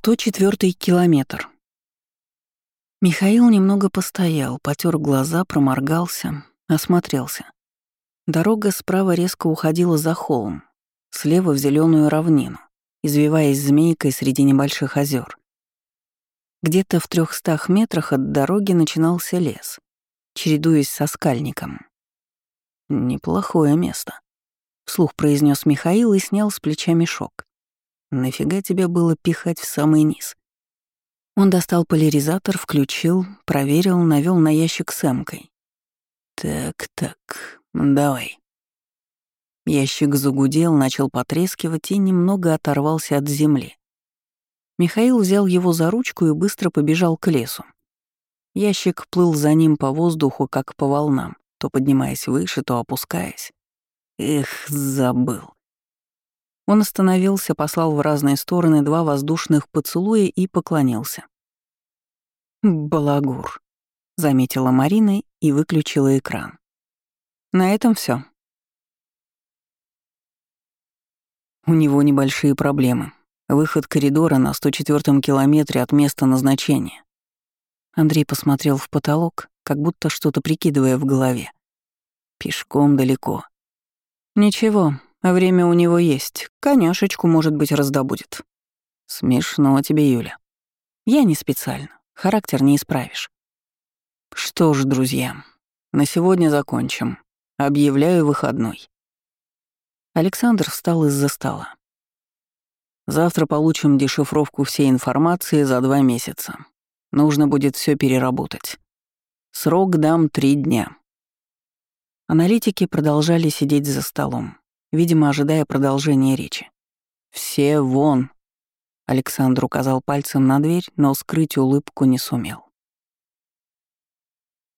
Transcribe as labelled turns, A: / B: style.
A: 104 километр. Михаил немного постоял, потер глаза, проморгался, осмотрелся. Дорога справа резко уходила за холм, слева в зеленую равнину, извиваясь змейкой среди небольших озер. Где-то в трехстах метрах от дороги начинался лес, чередуясь со скальником. «Неплохое место», — вслух произнес Михаил и снял с плеча мешок. Нафига тебе было пихать в самый низ? Он достал поляризатор, включил, проверил, навел на ящик с эмкой. Так-так, давай. Ящик загудел, начал потрескивать и немного оторвался от земли. Михаил взял его за ручку и быстро побежал к лесу. Ящик плыл за ним по воздуху, как по волнам, то поднимаясь выше, то опускаясь. Эх, забыл. Он остановился, послал в разные стороны два воздушных поцелуя и поклонился. «Балагур», — заметила Марина и выключила экран. На этом все. У него небольшие проблемы. Выход коридора на 104-м километре от места назначения. Андрей посмотрел в потолок, как будто что-то прикидывая в голове. Пешком далеко. Ничего, Время у него есть. Коняшечку, может быть, раздобудет. Смешно тебе, Юля. Я не специально. Характер не исправишь. Что ж, друзья, на сегодня закончим. Объявляю выходной. Александр встал из-за стола. Завтра получим дешифровку всей информации за два месяца. Нужно будет все переработать. Срок дам три дня. Аналитики продолжали сидеть за столом видимо, ожидая продолжения речи. «Все вон!» Александр указал пальцем на дверь, но скрыть улыбку не сумел.